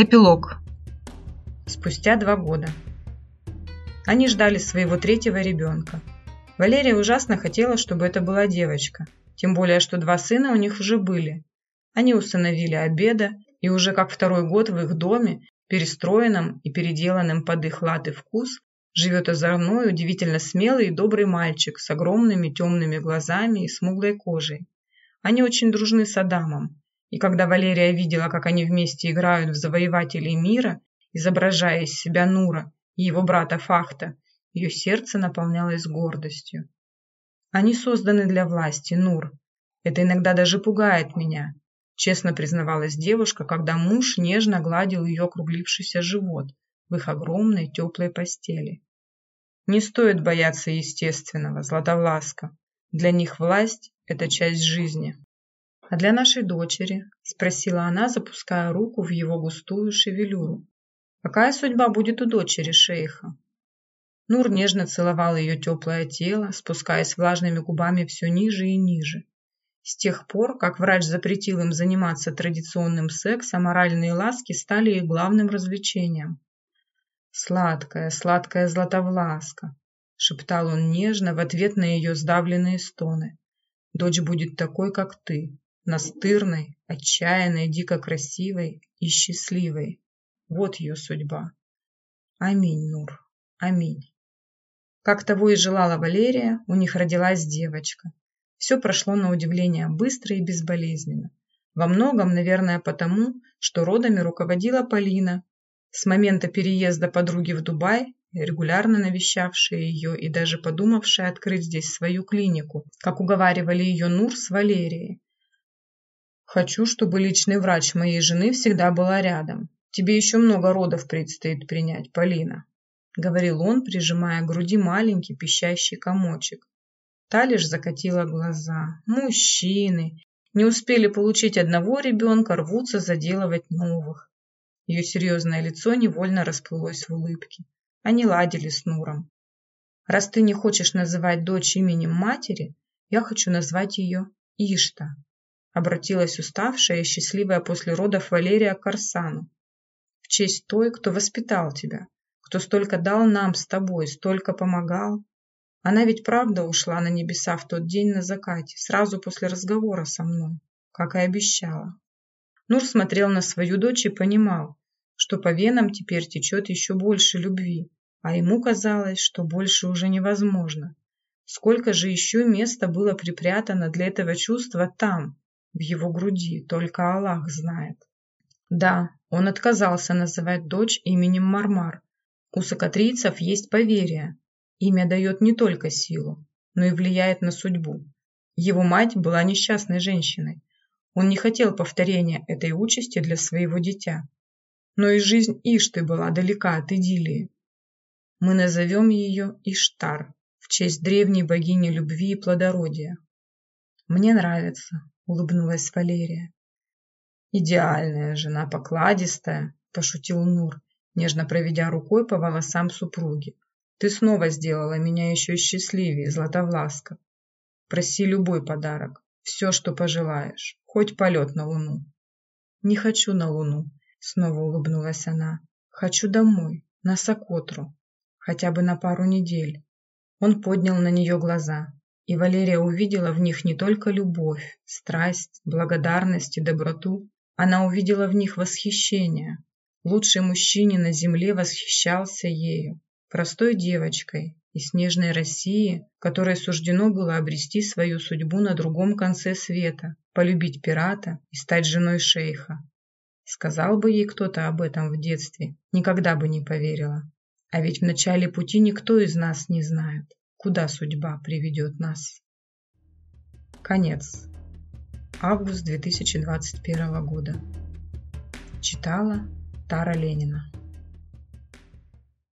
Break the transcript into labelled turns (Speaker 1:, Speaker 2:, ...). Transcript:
Speaker 1: Эпилог. Спустя два года. Они ждали своего третьего ребенка. Валерия ужасно хотела, чтобы это была девочка. Тем более, что два сына у них уже были. Они усыновили обеда, и уже как второй год в их доме, перестроенном и переделанном под их лад и вкус, живет озорной, удивительно смелый и добрый мальчик с огромными темными глазами и смуглой кожей. Они очень дружны с Адамом, и когда Валерия видела, как они вместе играют в завоевателей мира, изображая из себя Нура и его брата Фахта, ее сердце наполнялось гордостью. Они созданы для власти, Нур. Это иногда даже пугает меня, честно признавалась девушка, когда муж нежно гладил ее округлившийся живот в их огромной теплой постели. Не стоит бояться естественного, Златовласка. Для них власть – это часть жизни. «А для нашей дочери?» – спросила она, запуская руку в его густую шевелюру. «Какая судьба будет у дочери шейха?» Нур нежно целовал ее теплое тело, спускаясь влажными губами все ниже и ниже. С тех пор, как врач запретил им заниматься традиционным сексом, моральные ласки стали их главным развлечением. «Сладкая, сладкая златовласка!» – шептал он нежно в ответ на ее сдавленные стоны. «Дочь будет такой, как ты, настырной, отчаянной, дико красивой и счастливой. Вот ее судьба. Аминь, Нур, аминь. Как того и желала Валерия, у них родилась девочка. Все прошло на удивление быстро и безболезненно. Во многом, наверное, потому, что родами руководила Полина. С момента переезда подруги в Дубай, регулярно навещавшая ее и даже подумавшая открыть здесь свою клинику, как уговаривали ее Нур с Валерией. Хочу, чтобы личный врач моей жены всегда была рядом. Тебе еще много родов предстоит принять, Полина», — говорил он, прижимая к груди маленький пищащий комочек. Та лишь закатила глаза. «Мужчины! Не успели получить одного ребенка, рвутся заделывать новых». Ее серьезное лицо невольно расплылось в улыбке. Они ладили с Нуром. «Раз ты не хочешь называть дочь именем матери, я хочу назвать ее Ишта», обратилась уставшая и счастливая после родов Валерия к Арсану. В честь той, кто воспитал тебя, кто столько дал нам с тобой, столько помогал. Она ведь правда ушла на небеса в тот день на закате, сразу после разговора со мной, как и обещала. Нур смотрел на свою дочь и понимал, что по венам теперь течет еще больше любви, а ему казалось, что больше уже невозможно. Сколько же еще места было припрятано для этого чувства там, в его груди, только Аллах знает. Да, он отказался называть дочь именем Мармар. У сокатрийцев есть поверье. Имя дает не только силу, но и влияет на судьбу. Его мать была несчастной женщиной. Он не хотел повторения этой участи для своего дитя. Но и жизнь Ишты была далека от идиллии. Мы назовем ее Иштар в честь древней богини любви и плодородия. Мне нравится, улыбнулась Валерия. «Идеальная жена, покладистая», – пошутил Нур, нежно проведя рукой по волосам супруги. «Ты снова сделала меня еще счастливее, Златовласка. Проси любой подарок, все, что пожелаешь, хоть полет на Луну». «Не хочу на Луну», – снова улыбнулась она. «Хочу домой, на Сокотру, хотя бы на пару недель». Он поднял на нее глаза. И Валерия увидела в них не только любовь, страсть, благодарность и доброту, она увидела в них восхищение. Лучший мужчине на земле восхищался ею, простой девочкой из снежной России, которой суждено было обрести свою судьбу на другом конце света, полюбить пирата и стать женой шейха. Сказал бы ей кто-то об этом в детстве, никогда бы не поверила. А ведь в начале пути никто из нас не знает куда судьба приведет нас. Конец. Август 2021 года. Читала Тара Ленина.